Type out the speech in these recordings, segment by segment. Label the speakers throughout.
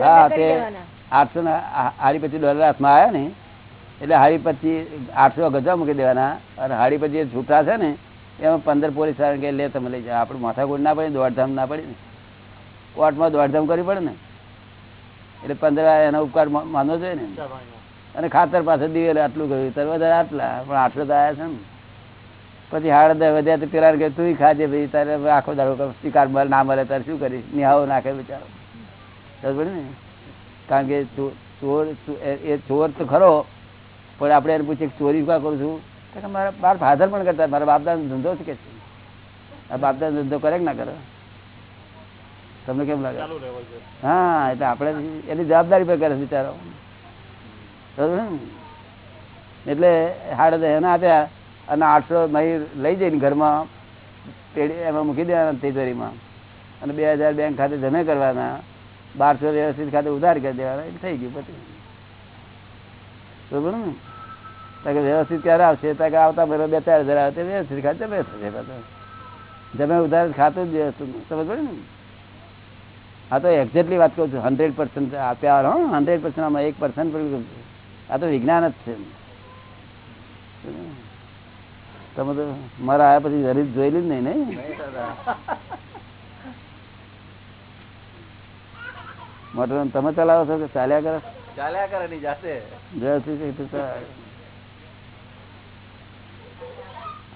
Speaker 1: હા તે આઠસો ના હાડી પછી ડોલર હાથમાં આવ્યા ને એટલે હાડી પછી આઠસો ગજા મૂકી દેવાના. અને હાડી પછી છૂટા છે ને એમાં પંદર પોલીસવાળા કે લે તમે લઈ જાઓ. આપણે માથાકૂટ ના પડે દોડધામ ના પડે ને. કોર્ટમાં દોડધામ કરવી પડે ને. એટલે પંદર એનો ઉપકાર માનવો જોઈએ ને. અને ખાતર પાસે દિવેલ આટલું ગયું તર વધારે આટલા પણ આઠસો તો આવ્યા છે ને. પછી હાડ વધ્યા તો પેલા કે તું ખાજે ભાઈ તારે આખો દાડો શિકાર મળે ના મળે તારે શું કરીશ? નિહાવો નાખે બિચારો. ને? કારણ કે ચોર એ- ચોર તો ખરો પણ આપણે એને પૂછીએ ચોરી કા કરું છું? તો મારા બાર ફાધર પણ કરતા મારા બાપદાનો ધંધો છે કે છે? આ બાપદાનો ધંધો કરે કે ના કરે? તમને કેમ લાગે? હા એટલે આપણે એની જવાબદારી પર કરે છે બિચારો? એટલે હાડે એના આપ્યા અને આઠસો મહી લઈ જઈને ઘરમાં પેઢી એમાં મૂકી દેવાના તિજોરીમાં અને બે હજાર બેંક ખાતે જમે કરવાના. બારસો વ્યવસ્થિત ખાતે ઉધાર કરી દેવાના એટલે થઈ ગયું પછી બરોબર ને? તો વ્યવસ્થિત ક્યારે આવશે? તો આવતા મહિનો બે ચાર હજાર આવે વ્યવસ્થિત ખાતે જમે પાછું જમે ઉધાર ખાતું જ વ્યવસ્થિત સમજ પડે ને? હા તો એક્ઝેક્ટલી વાત કરું છું હંડ્રેડ પર્સન્ટ આપ્યા હો હંડ્રેડ પર્સન્ટ આમાં એક પર્સન્ટ પણ આ તો વિજ્ઞાન જ છે. તમે તો મારા આવ્યા પછી જરી જોયેલી જ નહીં ને મોટર તમે ચલાવો છો કે ચાલ્યા કરે?
Speaker 2: ચાલ્યા કરે ની જાતે.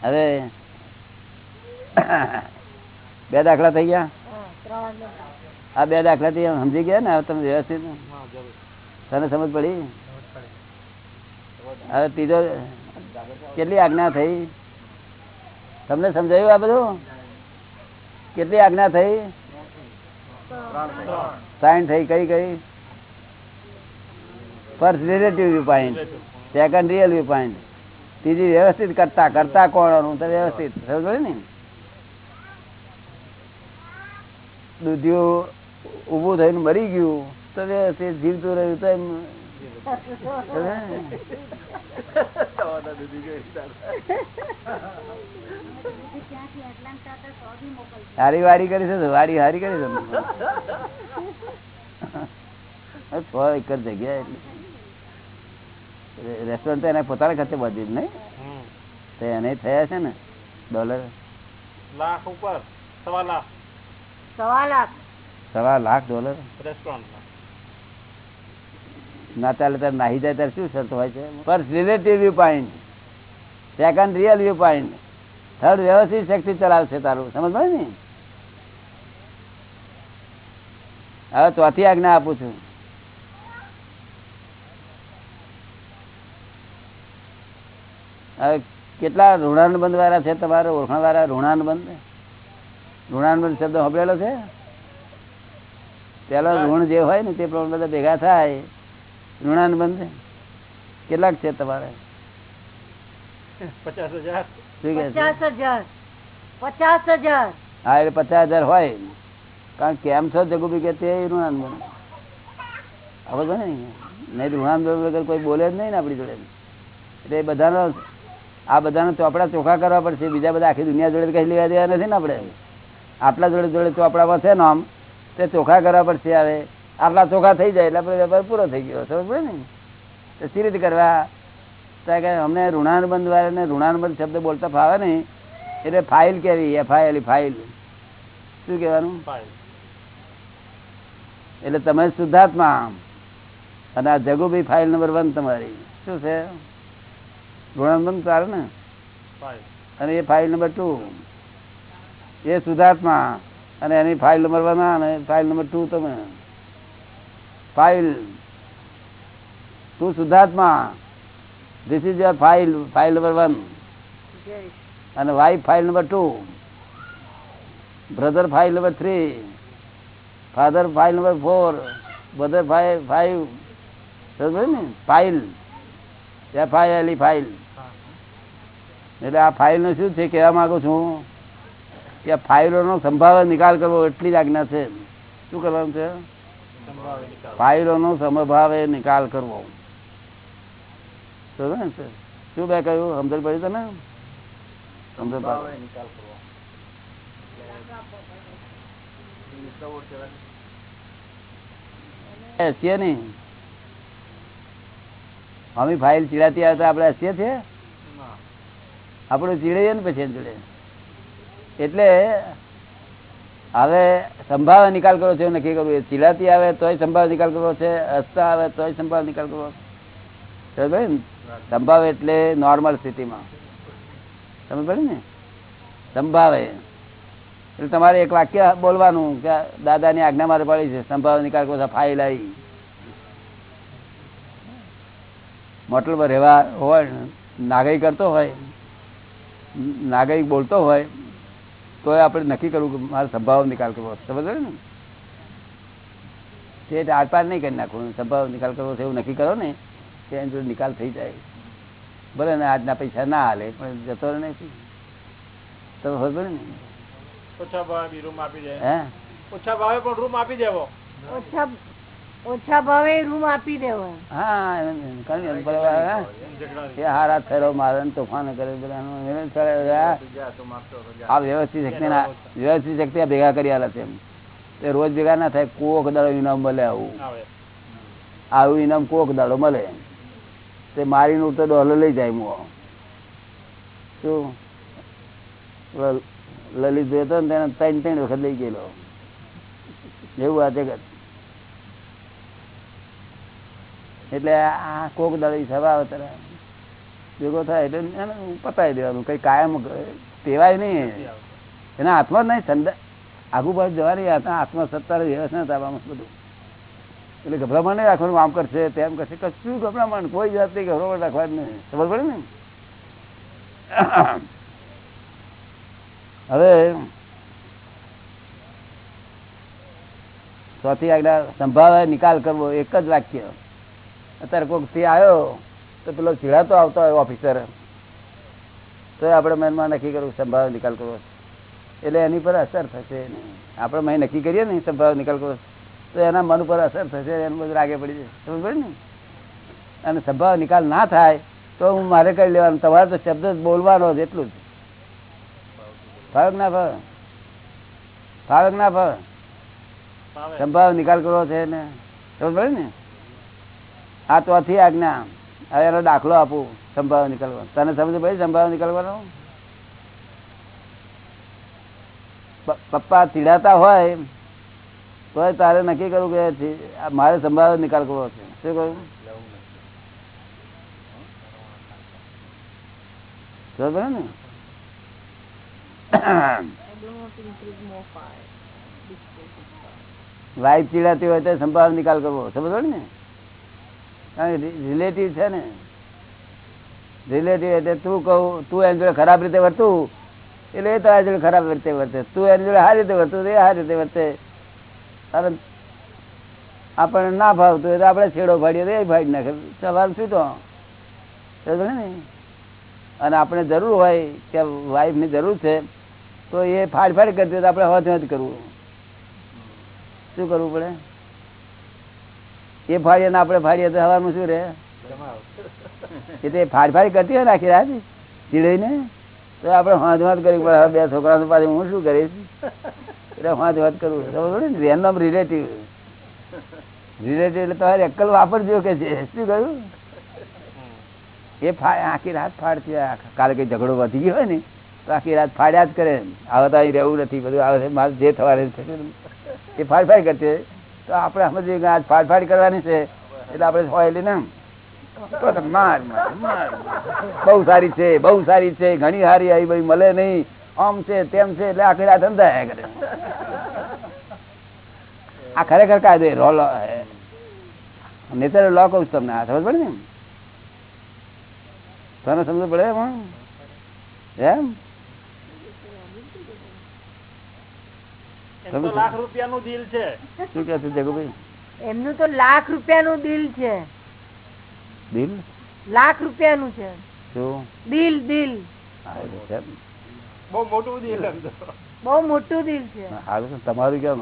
Speaker 1: હવે બે દાખલા થઈ ગયા? આ બે દાખલા થી સમજી ગયા ને? હવે તમે વ્યવસ્થિત તને સમજ પડી? હવે ત્રીજો કેટલી આજ્ઞા થઈ? તમને સમજાયું આ બધું? કેટલી આજ્ઞા થઈ? સાઈન થઈ કઈ કઈ? First relative viewpoint second real viewpoint ત્રીજી વ્યવસ્થિત કરતા કરતા કોણ તો વ્યવસ્થિત. સમજો ને? દૂધિયું ઊભું થઈને મરી ગયું તો વ્યવસ્થિત, જીવતું રહ્યું તો એમ હારી વારી કરી છે વારી હારી કરી છે. છ એકર જગ્યા એટલે. રેસ્ટોરન્ટ તો એને પોતાના ખર્ચે બધી જ નહીં. તો એને થયા છે ને ડોલર
Speaker 2: લાખ ઉપર સવા લાખ.
Speaker 3: સવા લાખ.
Speaker 1: સવા લાખ ડોલર
Speaker 2: રેસ્ટોરન્ટ
Speaker 1: શક્તિ ચલાવશે તારું. સમજ ને? હવે ચોથી આજ્ઞા આપું છું. હવે કેટલા ઋણાનુબંધ વાળા છે તમારે? ઓળખાણ વાળા ઋણાનુબંધ? ઋણાનુબંધ શબ્દ સાંભળેલો છે? પેલો ઋણ જે હોય ને તે પ્રમાણે બધા ભેગા થાય. ઋણાનુબંધ કેટલાક છે તમારે?
Speaker 2: પચાસ હજાર.
Speaker 1: શું કે છે?
Speaker 3: પચાસ હજાર.
Speaker 1: હા એટલે પચાસ હજાર હોય. કારણ કેમ છો જગુભી કે તે ઋણાનુબંધ હવે તો નહીં ઋણાનુબંધ વગર કોઈ બોલે જ નહીં ને આપણી જોડે. એટલે એ બધાનો આ બધાનો ચોપડા ચોખ્ખા કરવા પડશે. બીજા બધા આખી દુનિયા જોડે કઈ લેવા દેવા નથી ને આપણે. આટલા જોડે જોડે ચોપડામાં છે નામ તે ચોખ્ખા કરવા પડશે હવે આટલા ચોખા થઈ જાય એટલે આપણે વેપાર પૂરો થઈ ગયો. સમજ ને? તો સી રીતે કરવા? કે અમને ઋણાનુબંધ વાળાને ઋણાનુબંધ શબ્દ બોલતા ફાવે ને એટલે ફાઇલ કેવી? એફઆઈએલ ફાઇલ શું કહેવાનું? એટલે તમે શુદ્ધાત્મા અને આ જગુભાઈ ફાઇલ નંબર વન તમારી. શું છે? ઋણાનુબંધ ચાલે ને? અને એ ફાઇલ નંબર ટુ. એ શુદ્ધાત્મા. અને એની ફાઇલ નંબર વન અને ફાઇલ નંબર ટુ તમે. ફાઇલ. તું શુદ્ધાત્મા. This is your file file number one અને wife file number two brother file number three father file number four brother five five સમજ ને? File F I L file એટલે આ ફાઇલનું શું છે કહેવા માગું છું? કે આ ફાઇલોનો સંભાવે નિકાલ કરવો એટલી જ આજ્ઞા છે. શું કરવાનું છે? ફાઇલોનો સમભાવે નિકાલ કરવો? શું બે કહ્યું? સમજણ પડી તને સમજણ નહીં. અમે ફાઇલ ચીડાતી આવે તો આપણે હસીએ છીએ. આપણું ને પછી જોડે એટલે હવે સંભાવ નિકાલ કરવો છે નક્કી કરવું. એ ચીડાતી આવે તોય સંભાવ નિકાલ કરવો છે હસતા આવે તોય સંભાવ નિકાલ કરવો છે? સંભાવ એટલે નોર્મલ સ્થિતિમાં. સમજ પડે ને? સંભાવે. એટલે તમારે એક વાક્ય બોલવાનું કે દાદાની આજ્ઞા મારે પડી છે સંભાવ નિકાલ કરવો ફાઇલ આવી. મોટલમાં રહેવા હોય, નાગરિક કરતો હોય, નાગરિક બોલતો હોય તો આપણે નક્કી કરવું કે મારો સંભાવ નિકાલ કરવો સમજ ને? તે આરપાર નહીં કરી નાખવું સંભાવ નિકાલ કરવો છે એવું નક્કી કરો ને કે એની જોડે નિકાલ થઈ જાય. ભલે ને આજના પૈસા ના હાલે પણ જતો રહે નહીં તમે ખબર ને?
Speaker 2: ઓછા ભાવે રૂમ આપી દે.
Speaker 1: હે?
Speaker 2: ઓછા ભાવે પણ રૂમ આપી દેવો.
Speaker 3: ઓછા ઓછા ભાવે રૂમ આપી દેવો
Speaker 1: હા એ હારા થયેલો મારે તોફાન કરે આ વ્યવસ્થિત શક્તિ વ્યવસ્થિત શક્તિ ભેગા કરી આલા છે એ રોજ ભેગા ના થાય, કોક દાડો ઇનામ મળે આવું.
Speaker 2: આવે
Speaker 1: ઇનામ કોક દાડો મળે. તે મારીને ઉતર ડોલર લઈ જાય મો શું? લલિત જોયો હતો ને તેને ત્રણ ત્રણ વખત લઈ ગયેલો. એવું આ જગત. એટલે આ કોક દળી સભા ત્યારે ભેગો થાય એટલે એને પતાવી દેવાનું. કઈ કાયમ તેવાય નહીં. એના હાથમાં જ નહીં. સંદા આગુ બાજુ જવાની હાથમાં સત્તાર વ્યવસ્થા તાબામાં બધું. એટલે ગભરામણ નહીં રાખવાનું આમ કરશે તેમ કરશે. કશું ગભરામણ કોઈ જાતની ગભરામણ રાખવાની નહીં. ખબર પડે ને? હવે ચોથી આગળ સંભાવે નિકાલ કરવો એક જ વાક્ય. અત્યારે કોઈકથી આવ્યો તો પેલો ચીડાતો આવતો હોય ઓફિસર તો આપણે મનમાં નક્કી કરવું સંભાવ નિકાલ કરવો એટલે એની પર અસર થશે આપણે મેં નક્કી કરીએ ને સંભાવ નિકાલ કરવો તો એના મન ઉપર અસર થશે એનું બધું રાગે પડી જશે. સમજ પડી ને? અને સંભાવ નિકાલ ના થાય તો હું મારે કરી લેવાનું. તમારે તો શબ્દ બોલવાનો જ એટલું જ. ફાવક ના ફાવે? ફાવક ના ફાવે? સંભાવ નિકાલ કરવો છે ને. સમજ પડે ને? આ ચોથી આજ્ઞા. હવે એનો દાખલો આપું સંભાવ નીકળવાનો. તને સમજ ભાઈ સંભાવ નીકળવાનો? પપ્પા ચીડાતા હોય તો તારે નક્કી કરવું કે મારે સંભાવ નિકાલ કરવો છે. શું કહ્યું? ને? વાઈફ ચીડાતી હોય તો સંભાવ નિકાલ કરવો. સમજો ને? રિલેટિવ છે ને. રિલેટિવ એટલે તું કહું, તું એની જોડે ખરાબ રીતે વર્તું, એટલે એ તારા જોડે ખરાબ રીતે વર્તે. તું એની જોડે સારી રીતે વર્તું એ સારી રીતે વર્તે. અને આપણને ના ભાવતું હોય તો આપણે છેડો ફાડીએ તો એ ફાડી નાખે. સવાલ શું તો? ને અને આપણે જરૂર હોય કે વાઈફની જરૂર છે, તો એ ફાડ ફાડ કરતી હોય તો આપણે હોત હોત કરવું. શું કરવું પડે? એ ફાડીએ ને આપણે ફાડીએ તો હવાનું શું રે? એ તો ફાડ કરતી હોય નાખી રાત? ચીડાઈને તો આપણે હાથ વાત કરી પડે. બે છોકરાનું પાસે હું શું કરીશ? એટલે હાથ વાત કરું રેન્ડમ રિલેટિવ રિલેટિવ એટલે તમારે એકલ વાપરજો કે શું કહ્યું? એ આખી રાત ફાડતી. કાલે કઈ ઝઘડો વધી ગયો હોય ને, તો આખી રાત ફાડ્યા જ કરે. આવે તો અહીં રહેવું નથી. બધું આવે મારે જે થવા રહે છે એ ફાડ ફાડ કરતી. તો આપણે સમજીએ આજ ફાડ ફાડ કરવાની છે, એટલે આપણે હોય ને માર સારી છે, બહુ સારી છે, ઘણી સારી આવી, ભાઈ, મળે નહીં. આમ છે, તેમ છે, એટલે આખી રાત અંધાયા કરે. આ ખરેખર કાયદો રોલ નેચર લો કહું તમને, આ સમજ પડે ને? તને સમજ પડે એમાં?
Speaker 2: દિલ છે
Speaker 1: શું કે છે. જગુભાઈ?
Speaker 3: એમનું તો લાખ રૂપિયાનું દિલ છે.
Speaker 1: દિલ
Speaker 3: લાખ રૂપિયાનું છે.
Speaker 1: શું?
Speaker 3: દિલ દિલ
Speaker 1: છે.
Speaker 2: બહુ મોટું દિલ
Speaker 3: બહુ મોટું દિલ છે.
Speaker 1: હારું તમારું કેમ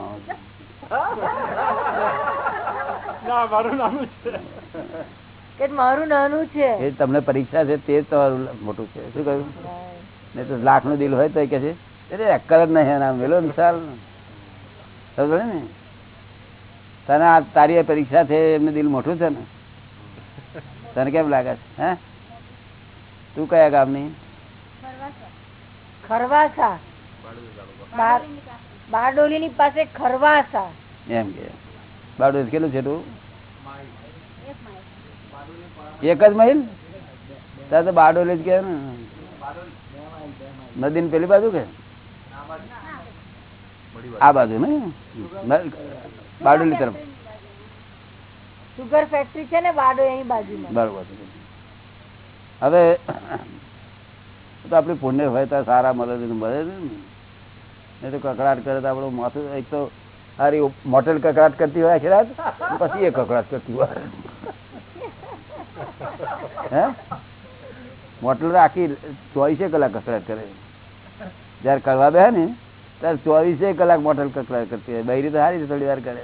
Speaker 2: ના મારું નાનું છે.
Speaker 3: કે મારું નાનું છે.
Speaker 1: એ તમને પરીક્ષા છે તે તમારું મોટું છે. શું કહ્યું? નહીં તો લાખનું દિલ હોય તો કે છે એટલે અક્કલ જ નહીં એના મેલો ને સાલ સમજો ને તને આ તારી પરીક્ષા છે એમને દિલ મોટું છે ને? તને કેમ લાગે છે હે? તું કયા ગામની?
Speaker 3: ખરવાસા. બાર- બારડોલીની પાસે ખરવાસા.
Speaker 1: એમ કે. બાવડોલી કેટલું છે તું? એક જ મહિલ તાર તો બારડોલી જ કે ને. નદી પેલી બાજુ કે? આ બાજુ ને? બારડોલી તરફ.
Speaker 3: સુગર ફેક્ટરી છે ને બારડો એની બાજુમાં
Speaker 1: બરોબર. હવે તો આપણી પુણ્ય હોય તો સારા મળે છે મળે ને તો કકડાટ કરે તો આપણું માથું એક તો સારી મોટેલ કકડાટ કરતી હોય આખી રાત પછી એ કકડાટ કરતી હોય. હે? મોટલ આખી ચોવીસે કલાક કકડાટ કરે. જયારે કરવા બે ને ત્યારે ચોવીસે કલાક મોટલ કકડા કરતી હોય. બૈરી તો હારી છે થોડી વાર કરે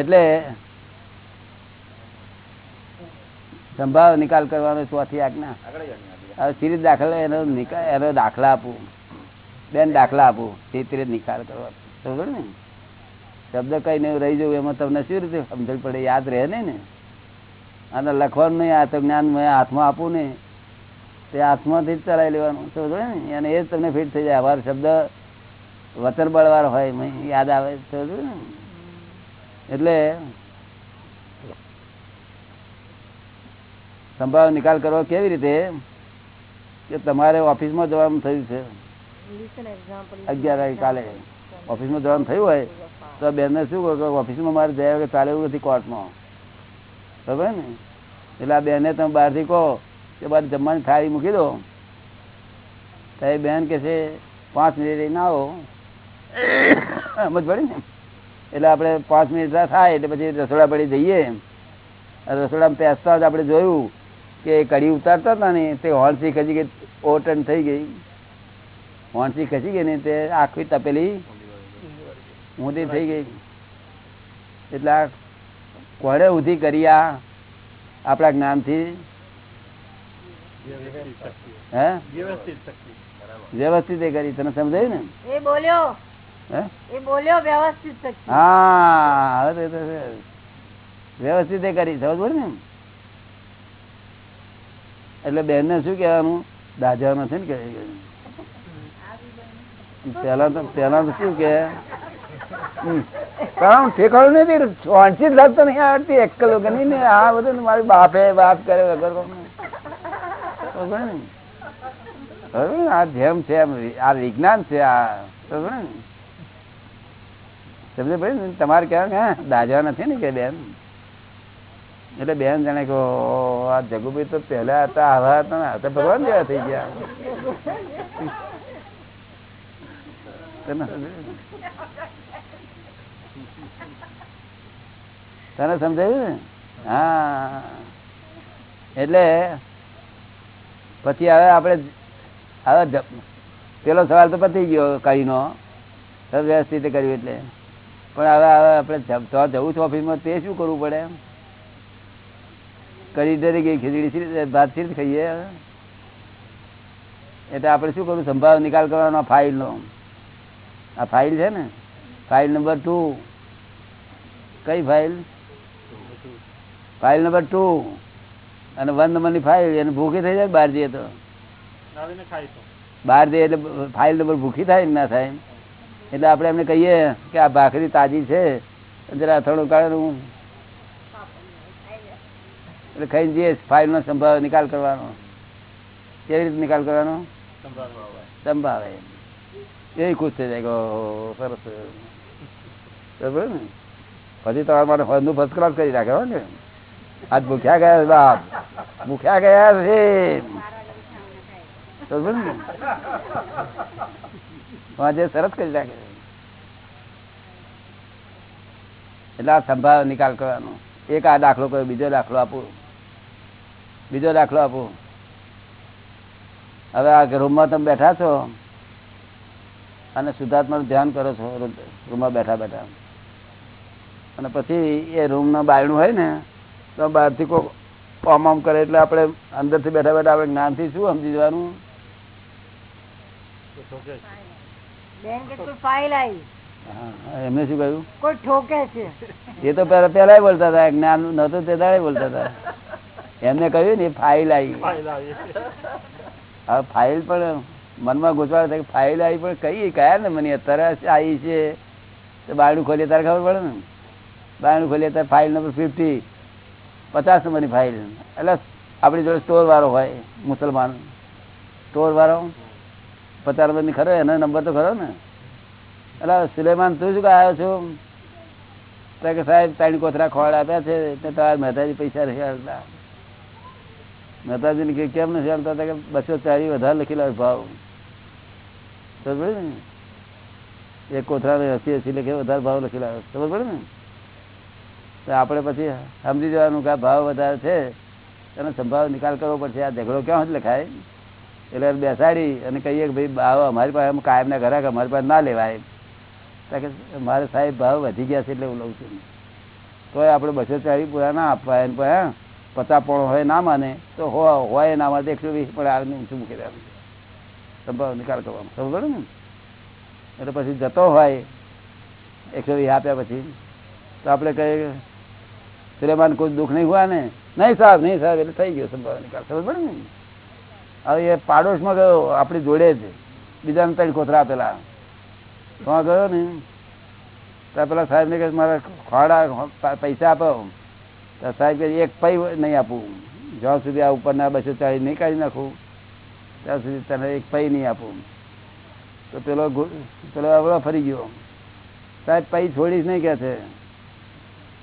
Speaker 1: એટલે સંભાવ નિકાલ કરવાનો ચોથી આજ્ઞા હવે સિરીજ દાખલ એનો નિકાલ એનો દાખલા આપું. બેન દાખલા આપું. તે રીતે નિકાલ કરવાનો સમજો ને? શબ્દ કઈ નહીં રહી જવું એમાં તમને શું રીતે સમજણ પડે? યાદ રહે નહીં ને? અને લખવાનું નહીં આ તો જ્ઞાન મેં હાથમાં આપું ને તે હાથમાંથી જ ચલાવી લેવાનું. સમજો ને? અને એ જ તમને ફિટ થઈ જાય. અમારો શબ્દ વચન બળવાર હોય યાદ આવે. સમજો ને? એટલે સંભાવ નિકાલ કરવો કેવી રીતે? કે તમારે ઓફિસમાં જવાનું થયું છે. અગિયાર વાગે કાલે. ઓફિસમાં જવાનું થયું હોય તો બેનને શું કહો ઓફિસમાં મારે જયા વગર ચાલે એવું નથી કોર્ટમાં. બરાબર ને? એટલે આ બેને તમે બહારથી કહો કે બાર જમવાની થાળી મૂકી દો. તો એ બેન કે છે પાંચ મિનિટ લઈને આવો. સમજ પડી ને? એટલે આપણે પાંચ મિનિટ થાય એટલે પછી રસોડા પડી જઈએ. રસોડામાં પેસતા જ આપણે જોયું કે કઢી ઉતારતા હતા ને તે હોણસી ખસી ગઈ ઓટન થઈ ગઈ. હોણસી ખસી ગઈ ને તે આખી તપેલી ઊંધી થઈ ગઈ. એટલે આ કોણે ઉધી કરી આ આપણા જ્ઞાનથી? હે?
Speaker 2: વ્યવસ્થિત
Speaker 1: એ કરી. તને સમજાયું ને?
Speaker 3: એ બોલ્યો. એ બોલ્યો વ્યવસ્થિત
Speaker 1: હા હવે તો- વ્યવસ્થિત એ કરી. સમજ પડે ને? એટલે બેન ને શું કહેવાનું? દાજા નથી ને કે પેલા તો પેલા તો શું કે? કારણ ઠેકાણું નથી વાંચી લાગતો નહીં આવડતી એકલ વગર નહીં ને આ બધું મારી બાપે વાત કરે વગર? આ જેમ છે આ વિજ્ઞાન છે આ. સમજે ભાઈ તમારે કહેવાય કે હા, દાજા નથી ને કે બેન? એટલે બેન જાણે કે આ જગુભાઈ તો પહેલા હતા આવા હતા ને હતા ભગવાન જેવા થઈ ગયા. તને સમજાયું? ને? હા. એટલે પછી હવે આપણે હવે પેલો સવાલ તો પતી ગયો કહીનો. વ્યવસ્થિત કર્યું એટલે. પણ હવે હવે આપણે તો જવું છું ઓફિસમાં, તે શું કરવું પડે? કરી ડરી ગઈ ખીચડી ભાત સીર ખાઈએ? એટલે આપણે શું કરવું? સંભાવ નિકાલ કરવાનો ફાઇલનો. આ ફાઇલ છે ને? File number two. કઈ ફાઇલ? ફાઇલ નંબર ટુ અને વન નંબરની ફાઇલ એને ભૂખી થઈ જાય બહાર જઈએ તો? બહાર જઈએ એટલે ફાઇલ નંબર ભૂખી થાય ના થાય એટલે આપણે એમને કહીએ કે આ ભાખરી તાજી છે જરા થોડું કાઢું એટલે ખાઈ જઈએ ફાઇલનો સંભાવ નિકાલ કરવાનો. કેવી રીતે નિકાલ કરવાનો? સંભાવે. એ ખુશ થઈ જાય સરસ. બરાબર ને? પછી તમારા માટે ફળનું ફર્સ્ટ ક્લાસ કરી રાખે હો ને. આજ ભૂખ્યા ગયા છે બાપ. ભૂખ્યા ગયા છે. આજે સરસ કરી રાખે એટલે આ સંભાળ નિકાલ કરવાનો. એક આ દાખલો કર્યો બીજો દાખલો આપો. બીજો દાખલો આપો. હવે આ રૂમમાં તમે બેઠા છો અને શુદ્ધાત્માનું ધ્યાન કરો છો રૂમમાં બેઠા બેઠા. અને પછી એ રૂમનું બાયણું હોય ને તો બહારથી કોઈ આમ આમ કરે એટલે આપણે અંદરથી બેઠા બેઠા આપણે જ્ઞાનથી શું સમજી જવાનું
Speaker 2: તો ઠોકે છે.
Speaker 3: બેન કે કોઈ ફાઇલ
Speaker 1: એમને શું કહ્યું?
Speaker 3: કોઈ ઠોકે છે.
Speaker 1: એ તો પેલા પેલા બોલતા હતા જ્ઞાન નતું તે દાડે બોલતા હતા. એમને કહ્યું ને ફાઇલ આવી. હવે ફાઇલ પણ મનમાં ગુજવાડ થાય કે ફાઇલ આવી પણ કઈ કયા ને મને અત્યારે આવી છે? તો બારણું ખોલીએ તારે ખબર પડે ને. બારણું ખોલીએ ત્યારે ફાઇલ નંબર ફિફ્ટી. પચાસ નંબરની ફાઇલ એટલે આપણી જોડે સ્ટોર વાળો હોય, મુસલમાન. સ્ટોર વાળો પચાસ નંબરની ખરો, એનો નંબર તો ખરો ને. એટલે સુલેમાન તું શું આવ્યો છું? કે, સાહેબ ત્રણ કોથરા ખોળ આપ્યા છે તે તમારા મહેતાજી પૈસા રહ્યા આવતા મહેતાજીને કે, કેમ નથી આવતા કે, બસો ચારી વધારે લખી લાવે ભાવ. ખબર પડે ને? એક કોથરાને હસી હસી લખે, વધારે ભાવ લખી લાવે ખબર પડે ને? આપણે પછી સમજી જવાનું કે ભાવ વધારે છે, એનો સંભાવ નિકાલ કરવો પડશે. આ ઝઘડો ક્યાં જ લખાય? એટલે બેસાડી અને કહીએ કે ભાઈ ભાવ અમારી પાસે કાયમના ઘરાક, અમારી પાસે ના લેવાય. કારણ કે મારે સાહેબ ભાવ વધી ગયા છે એટલે હું લઉં છું. તોય આપણે બસો ચાળી પૂરા ના આપવા, એને પણ પચાસ પણ હોય ના માને, તો હોય ના માને એકસો વીસ પણ આવીને ઊંચું મૂકી દેવાનું સંભાવ નિકાલ કરવાનો. ખબર ને? એટલે પછી જતો હોય, એકસો વીસ આપ્યા પછી. તો આપણે કહીએ સુલેમાન કોઈ દુઃખ નહીં હુआ ને. નહીં સાહેબ નહીં સાહેબ, એટલે થઈ ગયો સંભાવ નિકાલ. સમજ પડે ને? હવે એ પાડોશમાં ગયો, આપણી જોડે જ. બીજાને ત્રણ કોથરા આપેલા. તો ગયો ને. ત્યાં પેલા સાહેબ ને કહે મારા ખોડા પૈસા આપો. તો સાહેબ કહે એક પૈ નહીં આપું. જ્યાં સુધી આ ઉપરના બસો ચાળીસ નહીં કાઢી નાખું, ત્યાં સુધી તને એક પૈ નહીં આપું. તો પેલો પેલો આવડો ફરી ગયો. સાહેબ, પૈ છોડીશ નહીં, કહે છે.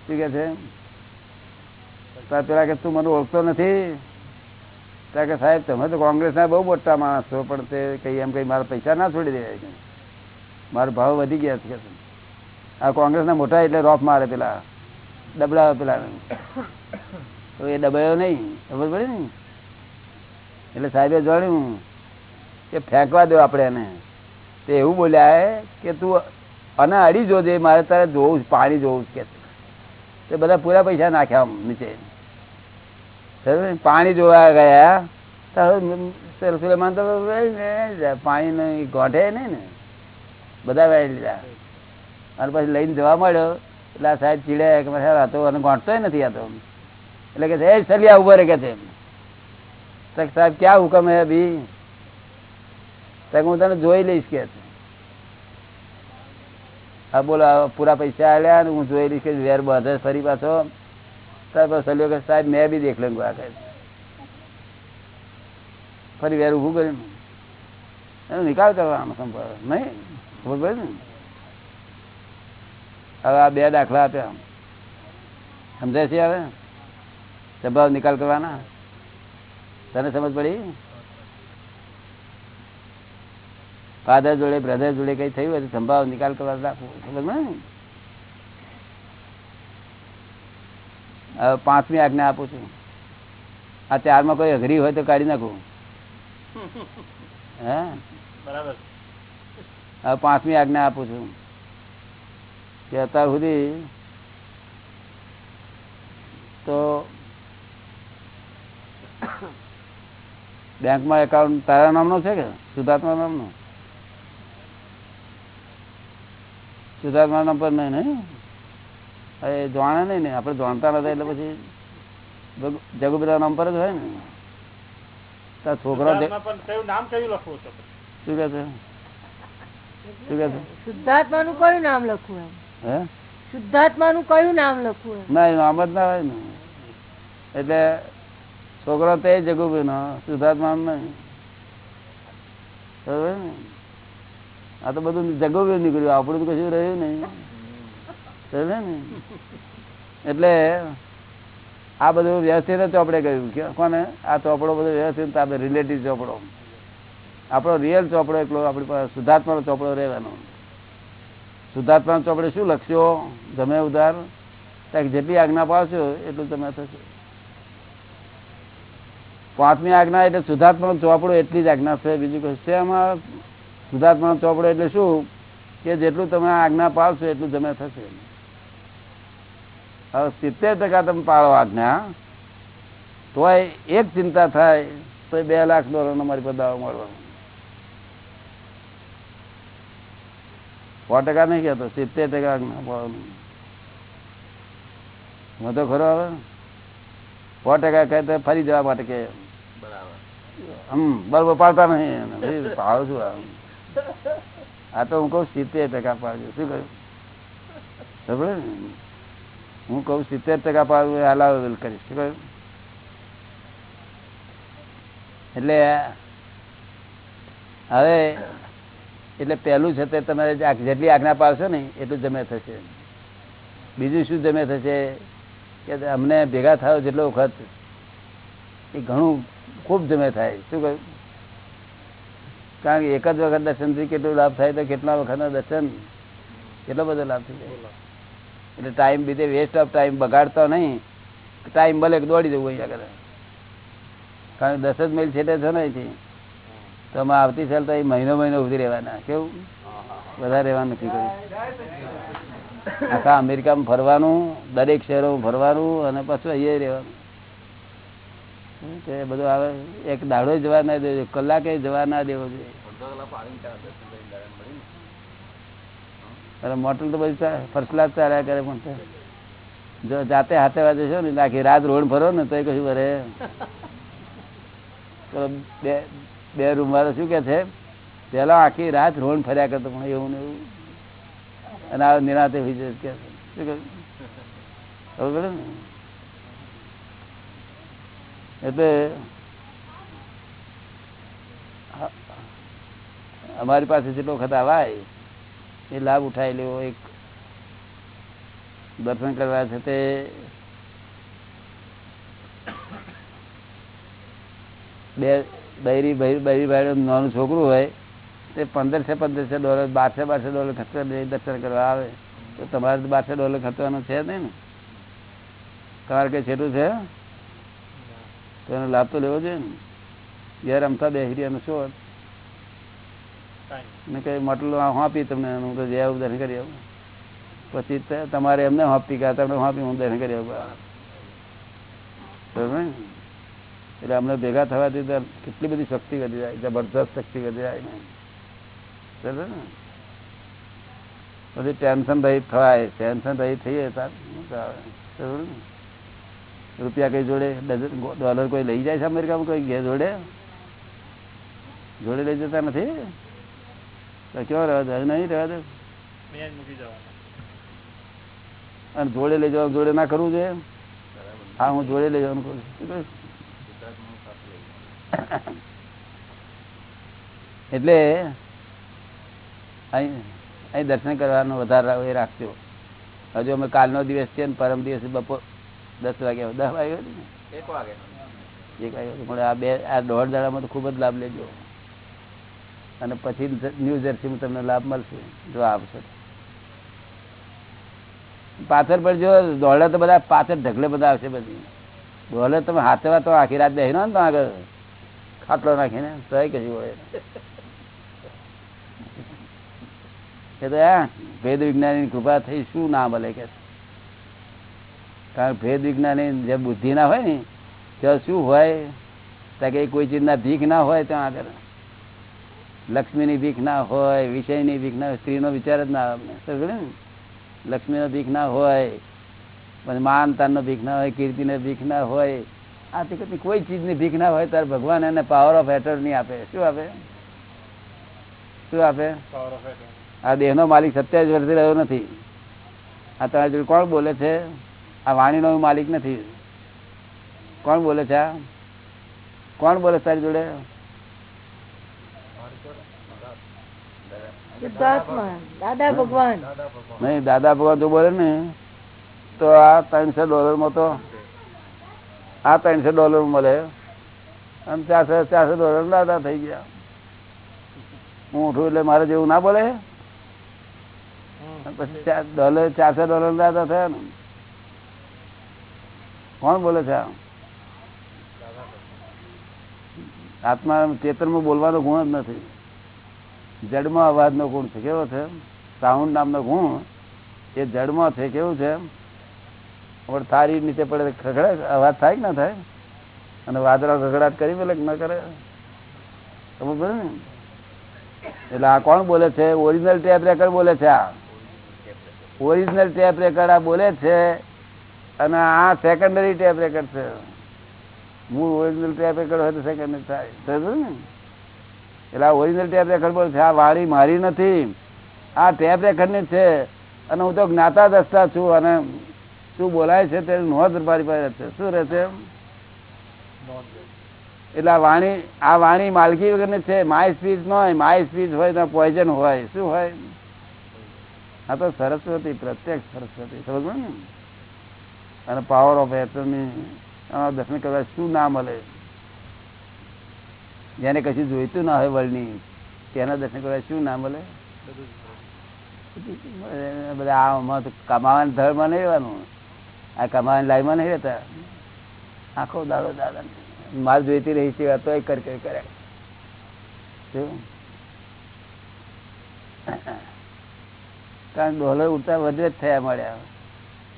Speaker 1: શું કહે છે? પેલા કે તું મને ઓળખતો નથી? ત્યાં કે સાહેબ, તમે તો કોંગ્રેસના બહુ મોટા માણસ છો, પણ તે કઈ એમ કઈ મારા પૈસા ના છોડી દેવાય કે મારો ભાવ વધી ગયા છે. આ કોંગ્રેસના મોટા એટલે રોફ મારે પેલા ડબડા પેલા તો એ ડબાયો નહીં, ખબર પડે ને એટલે સાહેબે જાણ્યું કે ફેંકવા દો આપણે એને. તે એવું બોલ્યા કે તું અને અડી જોજે, મારે તારે જોવું પાણી જોવું કે બધા પૂરા પૈસા નાખ્યા નીચે? પાણી જોવા ગયા. સુલેમાન તો પાણી નહીં, ગોઠે નહીં ને. બધા વેડી લીધા. અને પછી લઈને જવા મળ્યો. એટલે આ સાહેબ ચીડ્યા કે આ તો અને ગોંઠતોય નથી આ તો એટલે કે એ સલિયા ઊભો રહે કે છે? સાહેબ, ક્યાં હુકમ હે અભી? તક હું તને જોઈ લઈશ કે હા, બોલો પૂરા પૈસા આલ્યા હું જોઈ લઈશ કે વેર બધે ફરી પાછો. સલિયો કે સાહેબ, મેં બી દેખ ફરી વેર ઊભું કર્યું. એનો નિકાલ કરવાનો સંભાવ નહીં, ખબર ને? હવે આ બે દાખલા આપ્યા સમજાય છે હવે? સંભાવ નિકાલ કરવાના? તને સમજ પડી? ફાધર જોડે બ્રધર જોડે કઈ થયું હોય તો સંભાવ નિકાલ કરવા રાખવું. સમજ ને હવે પાંચમી આજ્ઞા આપું છું. આ ચારમાં કોઈ અઘરી હોય તો કાઢી નાખું. હા?
Speaker 2: બરાબર.
Speaker 1: હવે પાંચમી આજ્ઞા આપું છું. કે અત્યાર સુધી તો બેંકમાં એકાઉન્ટ તારા નામનો છે કે સુધાર્થમાં નામનો? સુધાર્થમાં નામ પર નહીં ને એ જાણે નહીં ને આપણે જાણતા નતા એટલે પછી જગુ- જગુબીરા નામ પર જ હોય ને. તાર છોકરા
Speaker 2: કયું નામ કયું લખવું છે?
Speaker 1: શું કે છે? શું કે છે?
Speaker 3: શુદ્ધાત્મા નું કયું નામ લખવું એમ?
Speaker 1: હે?
Speaker 3: શુદ્ધાત્મા નું કયું નામ લખવું
Speaker 1: ના એનું આમ જ ના હોય ને. એટલે છોકરો તે જગુભાઈ નો શુદ્ધાત્મા નહીં ને? આ તો બધું જગુભાઈ નીકળ્યું આપણું તો કશું રહ્યું નહીં. એટલે આ બધું વ્યવસ્થિત ચોપડે કહ્યું કોને? આ ચોપડો બધો વ્યવસ્થિત આપણે રિલેટિવ ચોપડો. આપણો રિયલ ચોપડો એટલો આપણી પાસે શુદ્ધાત્માનો ચોપડો રહેવાનો. શુદ્ધાત્મા ચોપડે શું લખશો ગમે ઉધાર. જેટલી આજ્ઞા પાડશો, એટલું તમે થશે. પાંચમી આજ્ઞા એટલે શુદ્ધાત્માનો ચોપડો એટલી જ આજ્ઞા છે. બીજું કશું છે એમાં શુદ્ધાત્માનો ચોપડો એટલે શું? કે જેટલું તમે આજ્ઞા પાડશો, એટલું તમે થશે. હવે સિત્તેર ટકા તમે પાળો આજ્ઞા તોય એક ચિંતા થાય તો બે લાખ ડોલરનો મારી પર દાવો મળવાનો. સો ટકા નહીં કહેતો સિત્તેર ટકા આજ્ઞા પાળવાનું હું તો ખરો હવે. સો ટકા કહે તો ફરી જવા માટે કે હમ બરોબર પાડતા નહીં પાડું છું આ. આ તો હું કહું સિત્તેર ટકા પાડજો. શું કહ્યું? ખબર ને? હું કહું સિત્તેર ટકા પાડું એ કરીશ એટલે હવે એટલે પહેલું છે તે તમારે જેટલી આજ્ઞા પાડશો ને, એટલું જમે થશે. બીજું શું જમે થશે? કે અમને ભેગા થયો જેટલો વખત, એ ઘણું ખૂબ જમે થાય. શું કહ્યું? કારણ કે એક જ વખત દર્શનથી કેટલો લાભ થાય તો કેટલા વખતના દર્શન? કેટલો બધો લાભ થઈ જાય. એટલે ટાઈમ બીજે વેસ્ટ ઓફ ટાઈમ બગાડતો નહીં. ટાઈમ ભલે દોડી જવું અહીંયા આગળ કારણ કે દસ જ મેલ છેટે છો ને અહીંથી. તો અમે આવતી સાલ તો મહિનો મહિનો ઊભી રહેવાના. કેવું? બધા રહેવાનું નક્કી કર્યું. આખા અમેરિકામાં ફરવાનું, દરેક શહેરોમાં ફરવાનું અને પાછું અહીંયા રહેવાનું. તે બધું આવે. એક દાડો જવા ના દેવો કલાકે જવા ના દેવો જોઈએ. મોટલ તો બધું ફર્સ્ટ ક્લાસ ચાલ્યા કરે પણ જો જાતે હાથે વાજે છો ને આખી રાત રોડ ફરો ને તો કશું ભરે બે બે રૂમ વાળો શું કે છે, પેલા આખી રાત રોડ ફર્યા કરતો પણ એવું ને એવું. અને આ નિરાતે હોય છે કે શું કહ્યું? ખબર ને? એટલે અમારી પાસે જેટલો વખત આવાય એ લાભ ઉઠાવી લેવો એક દર્શન કરવા છે તે બે બૈરી બૈરી ભાઈ નાનું છોકરું હોય, તે પંદરસો પંદરસો ડોલર, બારસો બારસો ડોલર ખર્ચવા દર્શન કરવા આવે. તો તમારે તો બારસો ડોલર ખર્ચવાનો છે નહીં ને. તમારે કઈ છેટું છે? તો એનો લાભ તો લેવો જોઈએ ને. યાર રમતા બે હિરિયાનો શું ને હોપી તમને, હું તો જય દર્શન કરી આવું. પછી તમારે એમને હોપી ગયા તમને હોપી, હું દર્શન કરી આવું. એટલે અમને ભેગા થવાથી કેટલી બધી શક્તિ વધી જાય જબરદસ્ત શક્તિ વધી જાય ને. પછી ટેન્શન રહિત થવાય ટેન્શન રહિત થઈએ તાર? રૂપિયા કઈ જોડે ડોલર કોઈ લઈ જાય છે અમેરિકામાં, કોઈ જોડે? જોડે લઈ જતા નથી? તો કેવો રહેવા દે નહીં રહેવા દે અને જોડે લઈ જવાનું જોડે ના કરવું જોઈએ હા હું જોડે લઈ જવાનું કરું છું. એટલે અહીં અહીં દર્શન કરવાનું વધારે એ રાખજો. હજુ અમે કાલનો દિવસ છે ને પરમ દિવસ બપોર દસ વાગે દસ વાગ્યો ને?
Speaker 4: એક વાગે
Speaker 1: એક વાગ્યો પણ આ બે આ દોઢ દાડામાં તો ખૂબ જ લાભ લેજો. અને પછી ન્યૂ તમને લાભ મળશે, જો આવશે પાછળ પર જો દોડે તો બધા પાછળ ઢગલે બધા આવશે બધી. દોડે તમે હાથે તો આખી રાત બેસી ને તો આગળ ખાટલો નાખીને તો કશું હોય. એ તો આ ભેદ વિજ્ઞાની કૃપા થઈ, શું ના મળે કે? કારણ ભેદ વિજ્ઞાની જે બુદ્ધિ ના હોય ને, ત્યાં શું હોય? ત્યાં કે કોઈ ચીજના ભીખ ના હોય ત્યાં આગળ. લક્ષ્મીની ભીખ ના હોય વિષયની ભીખ ના હોય સ્ત્રીનો વિચાર જ ના આવે. ને? લક્ષ્મીનો ભીખ ના હોય પછી માન તાનનો ભીખ ના હોય કીર્તિનો ભીખ ના હોય. આ તે કોઈ ચીજની ભીખ ના હોય ત્યારે ભગવાન એને પાવર ઓફ એટર્ની આપે. શું આપે? શું આપે?
Speaker 2: પાવર ઓફ એટર્ની
Speaker 1: આ દેહનો માલિક સત્યાવીસ વર્ષથી રહ્યો નથી. આ તમારી જોડે કોણ બોલે છે? આ વાણીનો માલિક નથી. કોણ બોલે છે આ? કોણ બોલે તારી જોડે
Speaker 3: શુદ્ધાત્મા
Speaker 1: નહીં, દાદા ભગવાન જો બોલે ને, તો આ ત્રણસો ડોલરમાં તો, આ ત્રણસો ડોલર મળે. અને ચારસો ચારસો ડોલર દાદા થઈ ગયા. હું ઉઠું એટલે મારે જેવું ના બોલે. પછી ડોલર ચારસો ડોલર દાદા થયા ને. કોણ બોલે છે? આત્મા ચેતનમાં બોલવાનો ગુણ જ નથી. જડમાં અવાજનો ગુણ છે. કેવો છે? સાઉન્ડ નામનો ગુણ એ જડમાં છે. કેવું છે? પણ થારી નીચે પડે ખગડા અવાજ થાય કે ના થાય? અને વાદળા ખગડાટ કરી પેલે ન કરે? ખબર પડે ને? એટલે આ કોણ બોલે છે? ઓરિજિનલ ટેપ રેકર્ડ બોલે છે આ. ઓરિજિનલ ટેપ રેકર્ડ આ બોલે છે અને આ સેકન્ડરી ટેપ રેકર્ડ છે. મૂળ ઓરિજિનલ ટેપ રેકર્ડ હોય તો સેકન્ડરી થાય. ને? એટલે આ ઓરિજિનલ ટેપ રેકર્ડ બોલ છે. આ વાળી મારી નથી. આ ટેપ રેકર્ડની છે. અને હું તો જ્ઞાતા દસતા છું અને શું બોલાય છે તે નોંધ મારી પાસે છે શું રહેશે. એટલે આ વાણી આ વાણી માલકી વગરની છે. માય સ્પીચ ન હોય માય સ્પીચ હોય, તો પોઈઝન હોય. શું હોય? આ તો સરસ્વતી પ્રત્યક્ષ સરસ્વતી. સમજ ને? અને પાવર ઓફ એટર્ની દર્શન કરવા શું ના મળે જેને કશું જોઈતું ના હોય વળની તેના દર્શન કરવા શું ના મળે?
Speaker 2: બધું
Speaker 1: આમાં તો કમાવાના ધરમાં નહીં રહેવાનું. આ કમાવાની લાઈમાં નહીં રહેતા. આખો દાડો દાદા માલ જોઈતી રહી છે તો કર કર, કરે? કારણ ડોલર ઉડતા વધે જ થયા મળ્યા.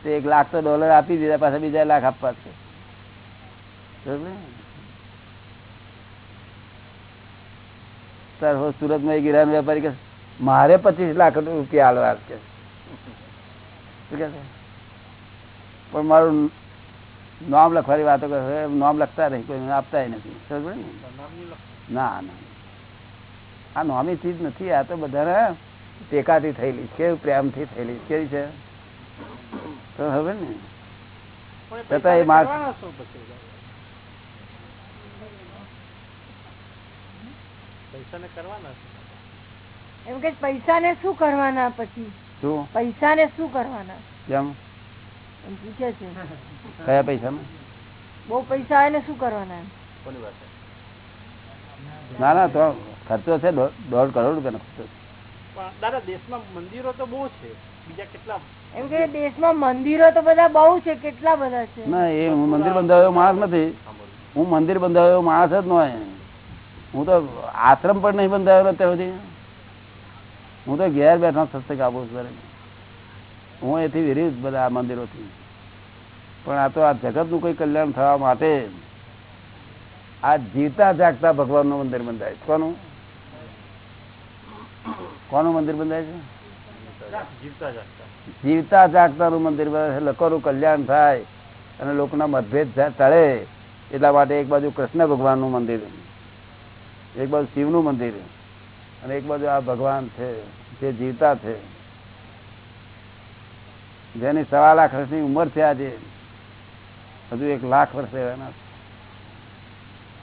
Speaker 1: તે એક લાખ તો ડોલર આપી દીધા, પાછા બીજા લાખ આપવા છે. સમજ ને? તાર હો સુરતમાં એક હીરાનો વેપારી કે મારે પચીસ લાખ રૂપિયા હાલવા કે છે? પણ મારું નામ લખવાની વાતો કરે. નામ લખતા નહીં કોઈ આપતા નથી સમજ ને? ના ના આ નોમી ચીજ નથી આ તો બધાને ટેકાથી થયેલી છે પ્રેમથી થયેલી છે. કેવી છે તો હવે ને છતાં એ માણસ-
Speaker 2: કરવાના શું પછી? પૈસાને કરવાના
Speaker 3: એમ કે પૈસાને શું કરવાના પછી?
Speaker 1: શું?
Speaker 3: પૈસાને શું કરવાના? કેમ? પૂછે છે.
Speaker 1: કયા પૈસામાં
Speaker 3: બહુ પૈસા આવે ને શું કરવાના
Speaker 1: ના ના તો ખર્ચો છે દોઢ કરોડ રૂપિયાનો ખર્ચો
Speaker 2: દાદા દેશમાં મંદિરો તો બહુ છે. બીજા કેટલા?
Speaker 3: એમ કે દેશમાં મંદિરો તો બધા બહુ છે કેટલા બધા છે?
Speaker 1: ના એ હું મંદિર બંધાવ્યો માણસ નથી. હું મંદિર બંધાવ્યો માણસ જ ન હું તો આશ્રમ પણ નહીં બંધાયો અત્યાર સુધી. હું તો ઘેર બેઠો સત્સંગ આપું છું હું એથી વિરુદ્ધ બધા આ મંદિરોથી. પણ આ તો આ જગતનું કોઈ કલ્યાણ થવા માટે આ જીતા જાગતા ભગવાનનું મંદિર બંધાય. છે. કોનું? કોનું મંદિર બંધાય છે?
Speaker 2: જીવતા જાગતા.
Speaker 1: જીવતા જાગતાનું મંદિર બંધાય છે. લોકોનું કલ્યાણ થાય અને લોકોના મતભેદ ટળે એટલા માટે એક બાજુ કૃષ્ણ ભગવાનનું મંદિર. એક બાજુ શિવનું મંદિર અને એક બાજુ આ ભગવાન છે જે જીવતા છે. જેની સવા લાખ વર્ષની ઉંમર છે આજે. હજુ એક લાખ વર્ષ રહેવાના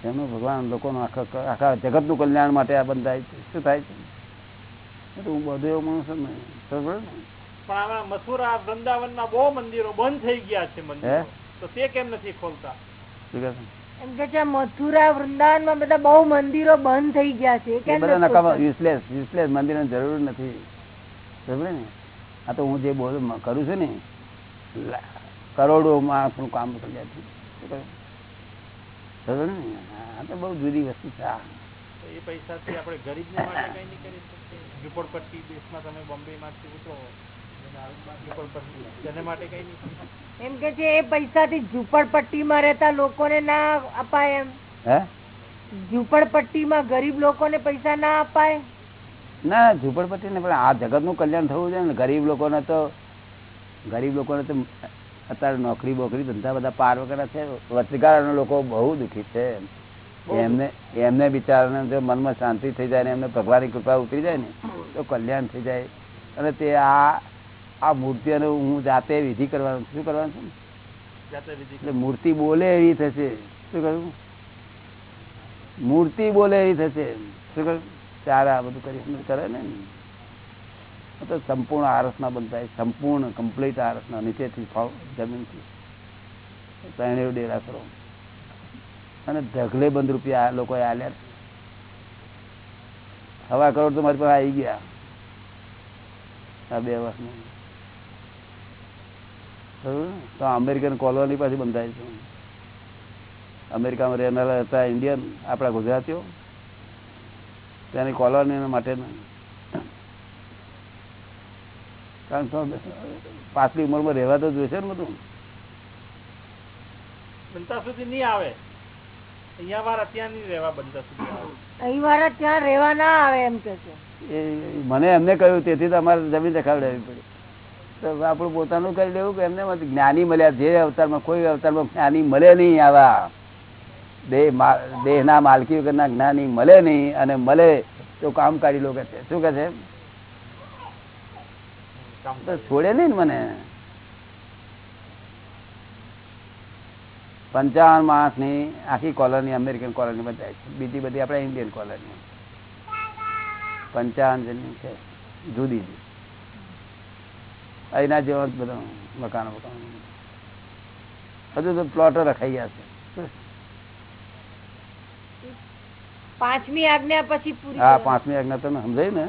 Speaker 1: એમનું ભગવાન લોકોનું આખા આખા જગતનું કલ્યાણ માટે આ બંધાય છે. શું થાય છે? હું બધું એવું માણસ જ નહીં. ખબર ને
Speaker 2: પણ આમાં મથુરા વૃંદાવનના બહુ મંદિરો બંધ થઈ ગયા છે મંદિરો. તો તે કેમ નથી ખોલતા?
Speaker 3: એમ કે છે મથુરા વૃંદાવનમાં બધા બહુ મંદિરો બંધ થઈ ગયા છે. એ
Speaker 1: એ બધા નકામા યુઝલેસ યુઝલેસ મંદિરની જરૂર નથી. સમજે ને? આ તો હું જે બોલ કરું છું ને કરોડો માણસનું કામ કર્યા જાય છે. શું સમજે ને? આ તો બહુ જુદી વસ્તુ છે આ.
Speaker 2: તો એ પૈસાથી આપણે ગરીબને માટે કઈ નહીં કરી શકીએ. ઝુંપડપટ્ટી દેશમાં તમે બોમ્બે માંથી ઉતરો.
Speaker 3: એમ કે છે એ પૈસાથી ઝુંપડપટ્ટીમાં રહેતા લોકોને ના અપાય એમ.
Speaker 1: હે?
Speaker 3: ઝુંપડપટ્ટીમાં ગરીબ લોકોને પૈસા ના અપાય?
Speaker 1: ના ઝુંપડપટ્ટી ને પણ આ જગતનું કલ્યાણ થવું છે ને. ગરીબ લોકોને તો ગરીબ લોકોને તો અત્યારે નોકરી બોકરી ધંધા બધા પાર વગેરે છે. વચગાળાના લોકો બહુ દુઃખી છે. એમને એમને બિચારાને જો મનમાં શાંતિ થઈ જાય ને એમને ભગવાનની કૃપા ઉતરી જાય ને તો કલ્યાણ થઈ જાય. અને તે આ આ મૂર્તિઓને હું જાતે વિધિ કરવાનું શું કરવાનું છું એટલે મૂર્તિ બોલે એવી થશે. શું કહ્યું મૂર્તિ બોલે એવી થશે. શું કહ્યું ત્યારે આ બધું કરી કરે ને. તો સંપૂર્ણ આરસના બનતા સંપૂર્ણ કમ્પ્લીટ આરસના નીચેથી જમીનથી. ત્રણેય ડેરા કરો. અને ઢગલે બંધ રૂપિયા આ લોકોએ આલ્યા સવા કરોડ તો મારી પાસે આવી ગયા. આ બે વર્ષમાં? તો અમેરિકન કોલોની પાછી બંધાય છે. અમેરિકામાં રહેનારા હતા ઇન્ડિયન આપણા ગુજરાતીઓ. તેની કોલોની માટે કારણ કે પાછલી ઉંમરમાં રહેવા તો જોઈશે ને બધું.
Speaker 2: બનતા સુધી નહીં આવે. અહીંયા વાર અત્યારે નહીં રહેવા બનતા સુધી.
Speaker 3: અહીં વાળા ત્યાં રહેવા ના આવે એમ કે છે.
Speaker 1: એ મને એમને કહ્યું તેથી તમારે અમારે જમીન દેખાવડાવી પડી. આપણું પોતાનું કરી દેવું કે એમને જ્ઞાની મળ્યા. જે અવતારમાં કોઈ અવતારમાં જ્ઞાની મળે નહીં આવા. દેહ દેહના માલકી વગરના જ્ઞાની મળે નહીં અને મળે તો કામ કાઢી લો કે શું કે છે? છોડે નહીં મને. પંચાવન માણસની આખી કોલોની અમેરિકન કોલોની બીજી બધી આપણે ઇન્ડિયન કોલોની. પંચાવન જણની છે. જુદી. અહીંના જેવા જ બધા મકાનો મકાનો હજુ તો પ્લોટો રખાઈ ગયા છે.
Speaker 3: પાંચમી આજ્ઞા પછી
Speaker 1: હા પાંચમી આજ્ઞા તમે સમજાયું ને?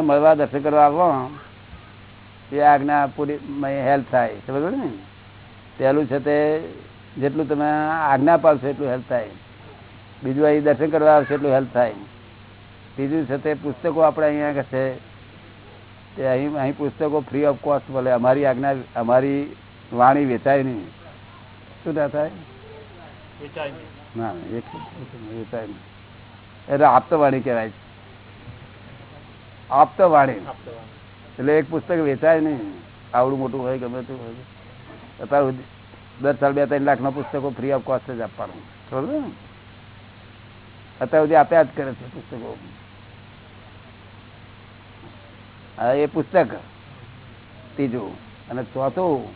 Speaker 1: મળવા દર્શન કરવા આવો. એ આજ્ઞા પૂરી હેલ્પ થાય. સમજ ને? પહેલું છે તે જેટલું તમે આજ્ઞા પાડશો એટલું હેલ્પ થાય. બીજું અહીં દર્શન કરવા આવશે એટલું હેલ્પ થાય. ત્રીજું છે તે પુસ્તકો આપણે અહીંયા છે. તે અહીં અહીં પુસ્તકો ફ્રી ઓફ કોસ્ટ મળે. અમારી આજ્ઞા અમારી વાણી વેચાય નહીં. શું ના થાય?
Speaker 2: નહીં.
Speaker 1: ના એક વેચાય નહીં. એટલે આપતવાણી કહેવાય આપતવાણી. એટલે એક પુસ્તક વેચાય નહીં. આવડું મોટું હોય ગમે તે હોય. અત્યારે દસ સાલ બે ત્રણ લાખના પુસ્તકો ફ્રી ઓફ કોસ્ટ જ આપવાનું. ને? અત્યાર સુધી આપ્યા જ કરે છે પુસ્તકો હા એ પુસ્તક ત્રીજું. અને ચોથું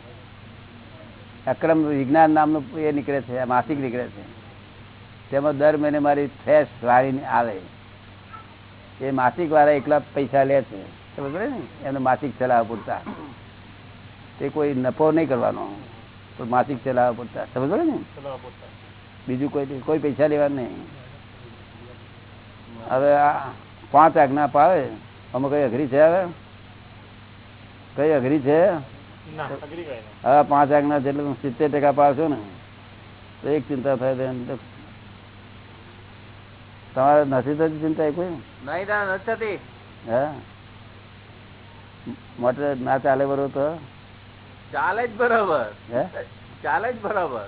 Speaker 1: અક્રમ વિજ્ઞાન નામનું એ નીકળે છે માસિક નીકળે છે. તેમાં દર મહિને મારી ફ્રેશ વાળીને આવે. એ માસિક વાળા એકલા પૈસા લે છે. ખબર ને? એમને માસિક ચલાવવા પૂરતા. તે કોઈ નફો નહીં કરવાનો. પણ માસિક ચલાવવા પૂરતા. સમજ ને? બીજું કોઈ કોઈ પૈસા લેવા નહીં. હવે આ પાંચ આજ્ઞા પાવે. આમાં કઈ અઘરી છે હવે? કઈ અઘરી છે?
Speaker 2: ના અઘરી કઈ નહીં.
Speaker 1: હા પાંચ આજ્ઞા જેટલું સિત્તેર ટકા પાડશો ને તો એક ચિંતા થાય તો એમ તો તમારે નથી થતી ચિંતા કોઈ?
Speaker 4: નહીં થતી.
Speaker 1: હા? મોટર ના ચાલે બરોબર તો?
Speaker 4: ચાલે જ બરોબર.
Speaker 1: હે?
Speaker 4: ચાલે જ બરોબર.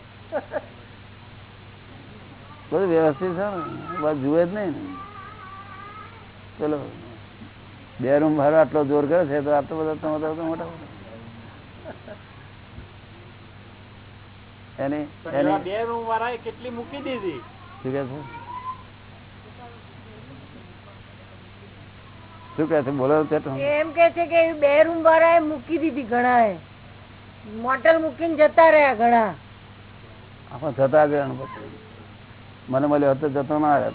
Speaker 1: બધું વ્યવસ્થિત છે ને? બસ જુએ જ નહીં ને. ચલો. બે રૂમ ભાડો આટલો જોર કરે છે તો આટલો તો બધા તો મોટા મોટા એની એની
Speaker 2: બે રૂમ વાળાએ કેટલી મૂકી દીધી?
Speaker 1: શું કે છે? શું કે છે? બોલો
Speaker 3: એમ કે છે કે બે રૂમ વાળા મૂકી દીધી ઘણા એ મોટલ મૂકીને જતા રહ્યા ઘણા.
Speaker 1: આપણે જતા ગયા મને મળ્યો હતો જતો ના આવ્યો?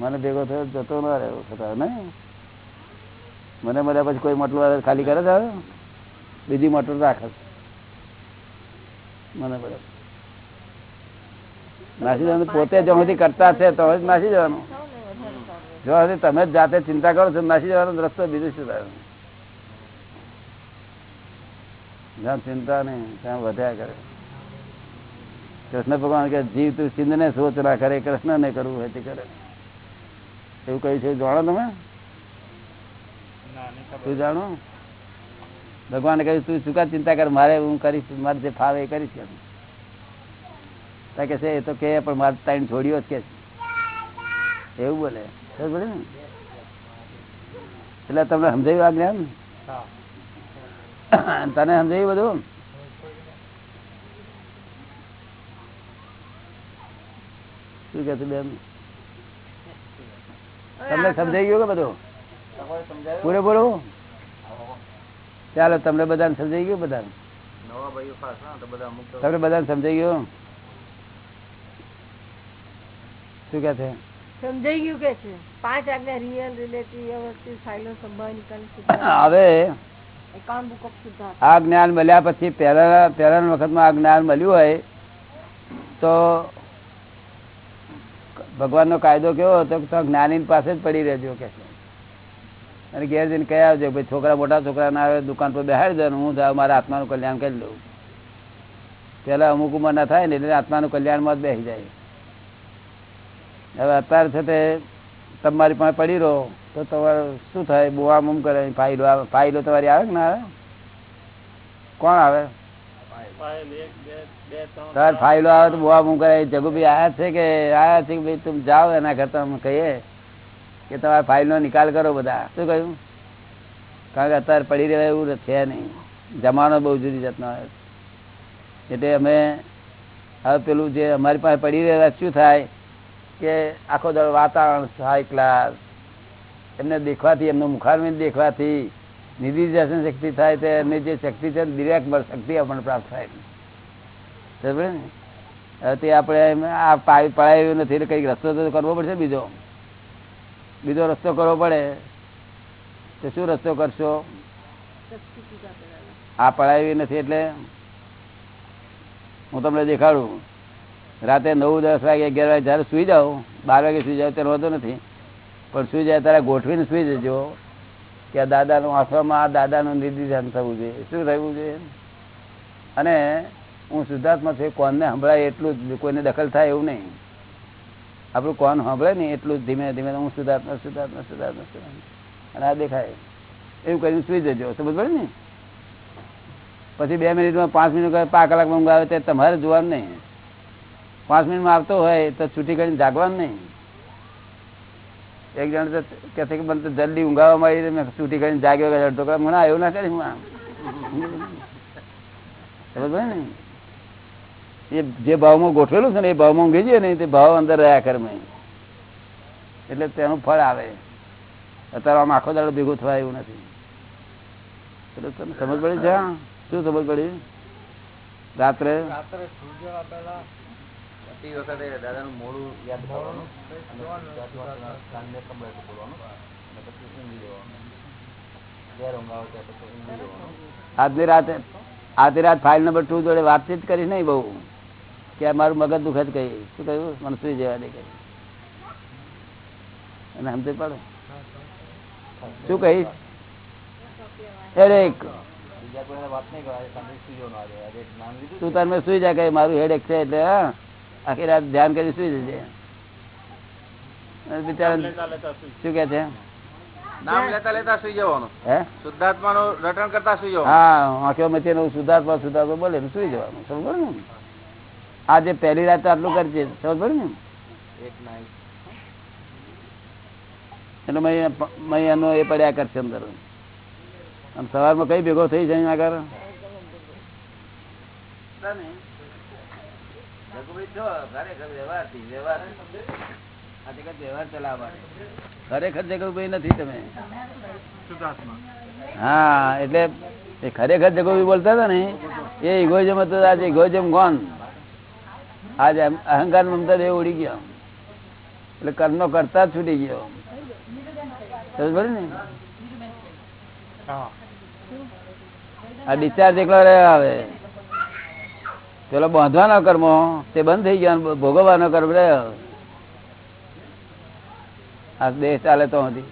Speaker 1: મને ભેગો થયો, જતો ના રહ્યો, છતાં ને મને મળ્યા પછી કોઈ મોટલું ખાલી કરે હવે? બીજી મોટર રાખે મને બરાબર નાસી જવાનું. પોતે જો કરતા છે તો જ નાસી જવાનું. જો તમે જ જાતે ચિંતા કરો છો, નાસી જવાનો રસ્તો બીજું શું થાય? જ્યાં ચિંતા નહીં, ત્યાં વધ્યા કરે. કૃષ્ણ ભગવાન કે જીવ તું ચિંતને સોચ ના કરે કૃષ્ણ ને કરવું હોય તે કરે. એવું કહ્યું છે જાણો તમે? તું જાણો? ભગવાને કહ્યું તું શું ચિંતા કર મારે હું કરીશ મારે જે ફાવે એ કરીશ એમ. તા કે છે એ તો કે પણ મારે તાઈને છોડ્યો જ કે એવું બોલે. બોલે ને? એટલે તમને સમજાયું આ જ્ઞાન? તને સમજાયું બધું? શું કે બેન? તમને સમજાઈ ગયું કે બધું? પૂરેપૂરું ચાલો તમને બધાને સમજાઈ ગયું બધાને?
Speaker 4: નવા ભાઈઓ ખાસ હા તો બધા અમુક તો
Speaker 1: તમને બધાને સમજાઈ ગયું? શું કે છે?
Speaker 3: સમજાઈ ગયું કે છે? પાંચ આજ્ઞા રિયલ રિલેટિવ
Speaker 1: હવે આ જ્ઞાન મળ્યા પછી પહેલા પહેલાના વખતમાં આ જ્ઞાન મળ્યું હોય તો ભગવાનનો કાયદો કેવો હતો કે જ્ઞાની પાસે જ પડી રહેજો કે. અને ઘેર જઈને કહી આવજો ભાઈ છોકરા મોટા છોકરા ના આવે, દુકાન પર બેહાડી દે હું જાઉં, મારા આત્માનું કલ્યાણ કરી લઉં. પેલા અમુક ઉંમર ના થાય ને એટલે આત્માનું કલ્યાણમાં જ બેસી જાય. હવે અત્યારે છે તે તમારી પાસે પડી રહો, તો તમારે શું થાય? બુવા મુમ કરે, ફાઇલો ફાઇલો તમારી આવે કે ના આવે? કોણ આવે? તાર ફાઇલો આવે તો બોવા હું કરે. જગુભાઈ આયા છે કે આયા છે ભાઈ તમે જાઓ એના કરતા અમે કહીએ કે તમારા ફાઇલનો નિકાલ કરો બધા. શું કહ્યું? કારણ કે અત્યારે પડી રહેવાય એવું છે નહીં. જમાનો બહુ જુદી જાતનો આવે. એટલે અમે હવે પેલું જે અમારી પાસે પડી રહેલા શું થાય કે આખો દાડો વાતાવરણ હાઈ ક્લાસ એમને દેખવાથી, એમનું મુખારવિંદ દેખવાથી નિધિધ્યાસન શક્તિ થાય તો એમની જે શક્તિ છે દિવ્યાક શક્તિ આપણને પ્રાપ્ત થાય સમજે ને? તે આપણે આ પાઈ પડાયું નથી એટલે કંઈક રસ્તો તો કરવો પડશે બીજો. બીજો રસ્તો કરવો પડે. તો શું રસ્તો કરશો? આ પડાવી નથી એટલે હું તમને દેખાડું. રાતે નવ, દસ વાગે, અગિયાર વાગે જ્યારે સુઈ જાઓ બાર વાગે સુઈ જાઓ ત્યારે વાંધો નથી. પણ સુઈ જાય ત્યારે ગોઠવીને સુઈ જજો. કે આ દાદાનું આશ્રમમાં આ દાદાનું નિર્દિધાન થવું જોઈએ. શું થવું જોઈએ? અને હું શુદ્ધાત્મા છું કોનને સંભળાય એટલું જ, કોઈને દખલ થાય એવું નહીં. આપણું કોણ સાંભળે ને એટલું જ ધીમે ધીમે હું શુદ્ધાત્મા શુદ્ધાત્મા શુદ્ધાત્મા શુદ્ધાત્મા. અને આ દેખાય. એવું કરીને સુઈ જજો, સમજ પડે ને? પછી બે મિનિટમાં પાંચ મિનિટ પાંચ કલાકમાં ઊંઘ આવે તે તમારે જોવાનું નહીં. પાંચ મિનિટમાં આવતો હોય તો છૂટી કરીને જાગવાનું નહીં. એક જણ કહે છે કે મને તો જલ્દી ઊંઘાવા આવી મેં સુધી કરીને જાગ્યો કે અડધો કલાક. મને આવ્યો ના કરી સમજ ને? એ જે ભાવમાં ગોઠવેલું છે ને, એ ભાવમાં ઊંઘી જઈએ ને તે ભાવ અંદર રહ્યા કરે એટલે તેનું ફળ આવે. અત્યારે આમ આખો દાડો ભેગું થવાય એવું નથી. એટલે તમને સમજ પડી છે? શું સમજ પડી? રાત્રે?
Speaker 2: રાત્રે સૂર્ય
Speaker 4: બધી વખતે દાદાનું મોડું યાદ કરવાનું કાનને સંભળાતું બોલવાનું. અને પછી ઊંઘી જવાનું
Speaker 1: આજની રાતે આજની રાત ફાઇલ નંબર ટુ જોડે વાતચીત કરી નહીં બહુ. કે મારું મગજ દુખે જ કહી શું કહ્યું? મને સુઈ જવા દે કહી અને સમજે પડે? શું કહીશ? હેડેક તું તાર મેં સુઈ જાય કે મારું હેડેક છે એટલે હા. આખી રાત ધ્યાન કરી સુઈ જશે બિચારા શું કે છે?
Speaker 4: નામ લેતા લેતા સુઈ જવાનું.
Speaker 1: હે?
Speaker 4: શુદ્ધાત્માનું રટણ કરતા સુઈ જવાનું.
Speaker 1: હા આંખો મચી ને સુધાર્થમાં સુધાર્થમાં બોલે સુઈ જવાનું. સમજ ને? આજે પહેલી રાત આટલું કરજે સમજ ને? એટલે મેં મેં એ પડ્યા કરશે અંદર. આમ સવારમાં કઈ ભેગો થઈ જાય આગળ ખરેખર જગવભાઈ નથી તમે? હા એટલે એ ખરેખર જગવભાઈ બોલતા હતા ને એ ઇગોઇઝમ હતો આજે ઇગોઇઝમ ગોન આજે અહંકાર મમતા એ ઉડી ગયો. એટલે કર્મ કરતા જ છૂટી ગયો. સમજ ને? આ ડિસ્ચાર્જ એકલો રહ્યો આવે. પેલો બાંધવાનો કર્મો તે બંધ થઈ ગયો ભોગવવાનો કર્મ રહ્યો આ દેહ ચાલે તો હતી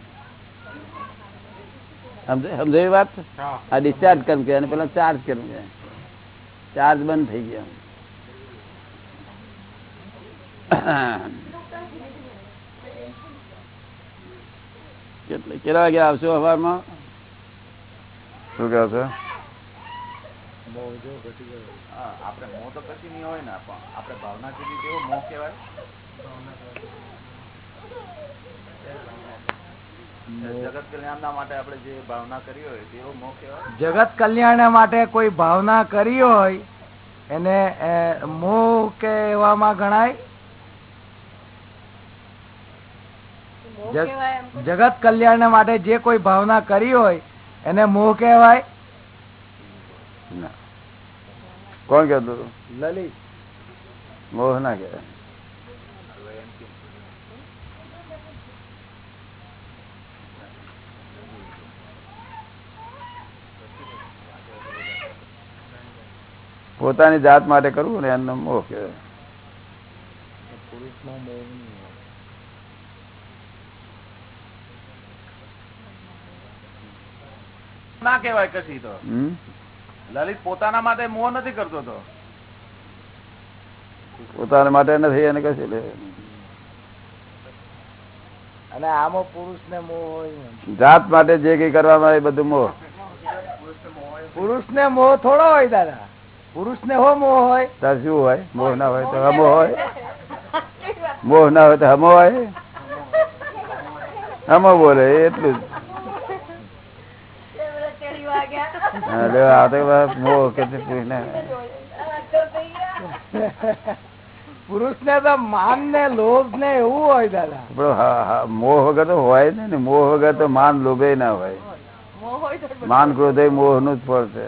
Speaker 1: સમજાવી વાત? આ ડિસ્ચાર્જ કર્મ કે અને પેલા ચાર્જ કર્મ કે ચાર્જ બંધ થઈ ગયો. કેટલે કેટલા વાગે આવશો સવારમાં શું કહો છો?
Speaker 4: હા, આપણે મોહ તો કશી નહીં હોય ને પણ આપણે ભાવના કીધી તેવો મોહ કહેવાય. જગત કલ્યાણના માટે આપણે જે ભાવના કરી હોય તેવો મોહ કહેવાય.
Speaker 5: જગત કલ્યાણ માટે કોઈ ભાવના કરી હોય એને મોહ કે એવામાં ગણાય. જગત કલ્યાણ માટે જે કોઈ ભાવના કરી હોય એને મોહ કહેવાય?
Speaker 1: ના. કોણ હતું?
Speaker 5: લલિત
Speaker 1: મોહ ના કહેવાય પોતાની જાત માટે કરવું ને એમને મોહ કહેવાય
Speaker 4: ના કહેવાય કશી તો? લલિત પોતાના માટે મોહ નથી કરતો તો.
Speaker 1: પોતાના માટે નથી એને કશું લે.
Speaker 5: અને આમાં પુરુષ ને મોહ હોય
Speaker 1: જાત માટે જે કઈ કરવામાં આવે બધું મોહ.
Speaker 5: પુરુષ ને મોહ થોડો હોય દાદા. પુરુષ ને હો મોહ હોય.
Speaker 1: તાર શું હોય? મોહ ના હોય તો હમો હોય. મોહ ના હોય તો હમો હોય. હમો બોલે એટલું જ હા, લે, આ તો બસ મોહ કે છે પુરુષને.
Speaker 5: પુરુષ ને તો માન ને લોભ ને એવું હોય દાદા.
Speaker 1: મોહ વગર તો હોય ને મોહ વગર તો માન લોભે ના હોય. માન ક્રોધ મોહનું જ ફળ છે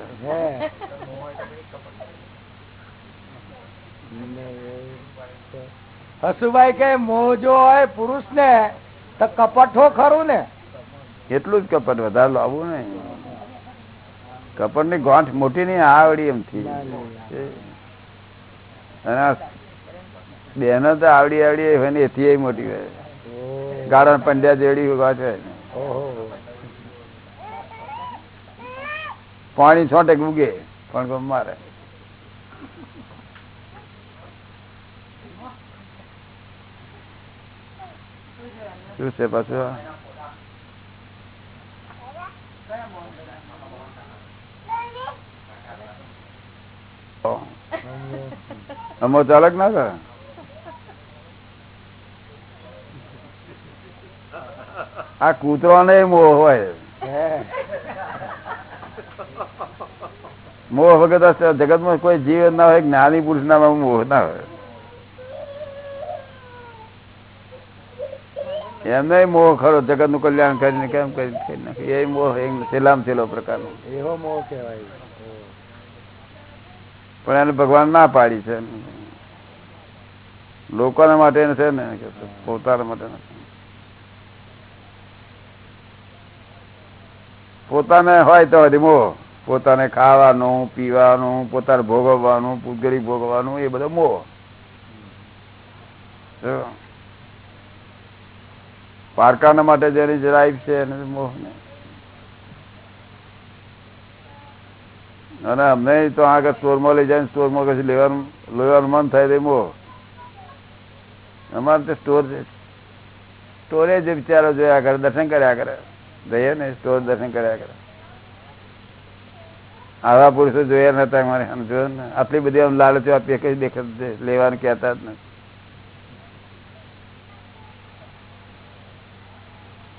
Speaker 5: હસુભાઈ કે મોહ જો હોય પુરુષ ને તો કપટ હો ખરું ને.
Speaker 1: એટલું જ કપટ વધારે લાવવું ને કપટની ગોંઠ મોટી નહીં આવડી એમથી બેનો તો આવડી આવડી હોય ને એથી મોટી હોય. ગાળા પંડ્યા જેડી ગોઠ હોય. ને. પાણી છોટે ઉગે પણ મારે. શું છે પાછું? અમો ચાલક ના કરે આ કૂતરો ને મોહ હોય. મોહ વગર જગતમાં કોઈ જીવ ના હોય, જ્ઞાની પુરુષ ના મોહ ના હોય. એમને મોહ ખરો જગતનું કલ્યાણ કરીને કેમ કરી કરી એ મોહ છેલ્લામાં છેલ્લો પ્રકાર
Speaker 5: એવો મોહ કેવાય
Speaker 1: પણ એને ભગવાન ના પાડી છે. લોકોના માટે છે ને પોતાના માટે પોતાને હોય તો મોહ. પોતાને ખાવાનું, પીવાનું, પોતાને ભોગવવાનું પૂતગરી ભોગવવાનું, એ બધો મોહ. પારકાના માટે જેની લાઈફ છે એને મોહ નહીં. અને અમને તો આગળ સ્ટોરમાં લઈ જાય સ્ટોરમાં કશું લેવાનું લેવાનું મન થાય તો મોહ અમારે તો સ્ટોર સ્ટોરે જ વિચારો જોયા કરે, દર્શન કર્યા કરે. જઈએ ને, સ્ટોર દર્શન કર્યા કરે. આવા પુરુષો જોયા નતા અમારે. આમ જોયો ને, આટલી બધી આમ લાલચો આપીએ કઈ દેખત લેવાનું કહેતા જ નથી.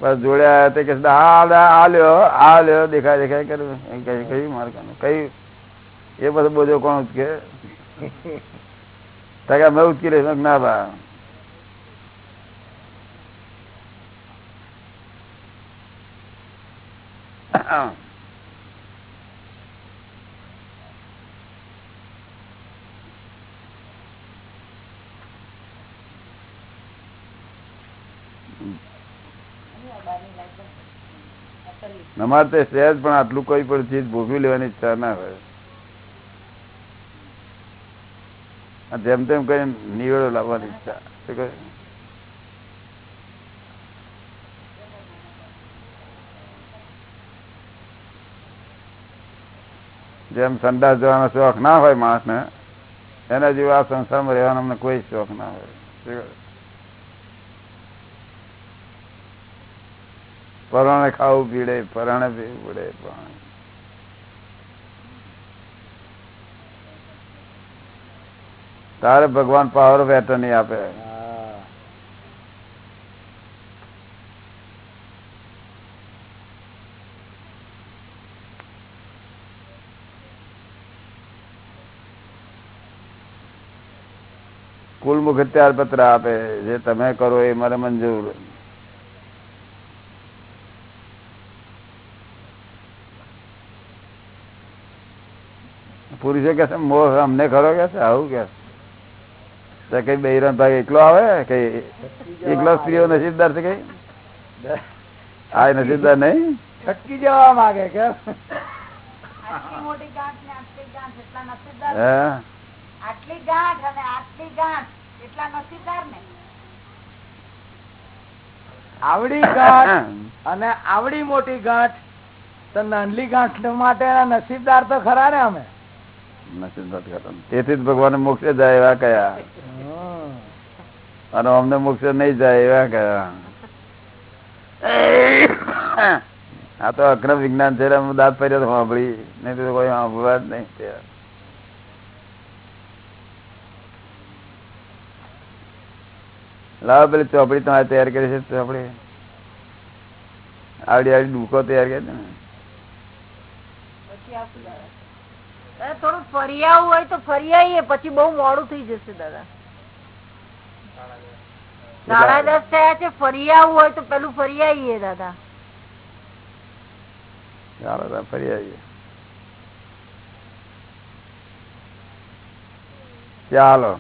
Speaker 1: બસ જોડ્યા તે કે દાદા આ લ્યો દેખાય દેખાય કર્યું કયું માર્ગનું કઈ એ બધું બોજો કોણ ઉચકે? તો મેં ઉચકી રહીશું ના કીધું, ના બા અમારે તો સહેજ પણ આટલું કોઈ પણ ચીજ ભોગવી લેવાની ઈચ્છા ના હોય. જેમ તેમ કઈ નિવેડો લાવવાની ઈચ્છા. જેમ સંડાસ જવાનો શોખ ના હોય માણસને, એના જેવા આ સંસારમાં રહેવાનો અમને કોઈ શોખ ના હોય શું કહે? પરાણે ખાવું પીડે, પરાણે પીવું પડે, પણ તારે ભગવાન પાવર ઓફ એટર્ની આપે.
Speaker 5: કુલ
Speaker 1: કુલ મુખત્યાર પત્ર આપે, જે તમે કરો એ મારે મંજૂર. પુરુષે કે મોહ અમને ખરો કે છે? આવું કે કઈ બૈરન ભાઈ એકલો આવે? કઈ એકલો સ્ત્રીઓ નસીબદાર છે કઈ? આ નસીબદાર નહીં?
Speaker 5: છટકી જવા માંગે કે?
Speaker 3: આટલી ગાંઠ ને આટલી ગાંઠ એટલા નસીબદાર
Speaker 1: હે.
Speaker 3: આટલી ગાંઠ અને આટલી ગાંઠ એટલા નસીબદાર ને?
Speaker 5: આવડી ગાંઠ અને આવડી મોટી ગાંઠ તો નાનલી ગાંઠ માટે નસીબદાર તો ખરા ને અમે.
Speaker 1: તેથી જ ભગવાન મોક્ષે જાય એવા કયા. અને અમને મોક્ષે નહીં જાય એવા કયા. આ તો અક્રમ વિજ્ઞાન છે દાંત પર્યા તો સાંભળી. નહીં તો કોઈ સાંભળવા જ નહીં. લાવો પેલી ચોપડી તમારે તૈયાર કરી છે ચોપડી. આવડી આવડી ડૂકો તૈયાર કરી છે ને.
Speaker 3: થોડું ફરી હોય તો ફરી આવીએ, પછી બહુ મોડું થઈ જશે દાદા. સાડા દસ થયા છે, ફરી હોય તો પેલું ફરી દાદા.
Speaker 1: ફરી ચાલો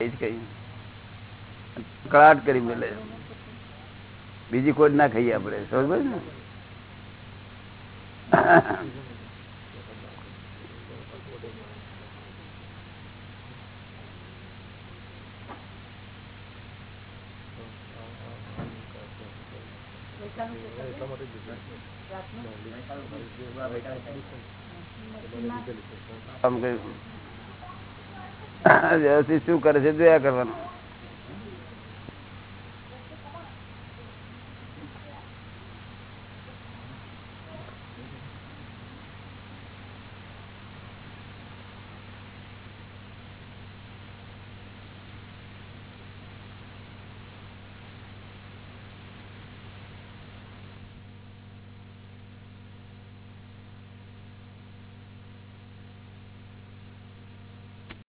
Speaker 1: એ કળાટ કરી મેલે બીજી કોઈ ના ખાઈએ આપણે સમજ ને? આમ કહ્યું. વ્યવસ્થિત શું કરે છે? જોયા કરવાનું.